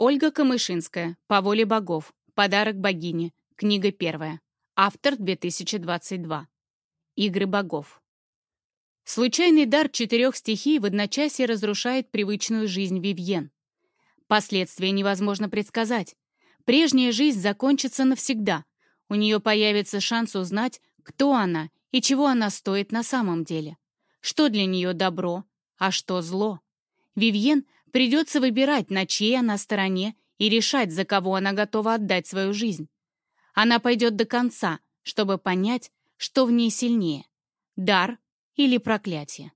Ольга Камышинская. По воле богов. Подарок богине. Книга первая. Автор 2022. Игры богов. Случайный дар четырех стихий в одночасье разрушает привычную жизнь Вивьен. Последствия невозможно предсказать. Прежняя жизнь закончится навсегда. У нее появится шанс узнать, кто она и чего она стоит на самом деле. Что для нее добро, а что зло. Вивьен придется выбирать, на чьей она стороне, и решать, за кого она готова отдать свою жизнь. Она пойдет до конца, чтобы понять, что в ней сильнее — дар или проклятие.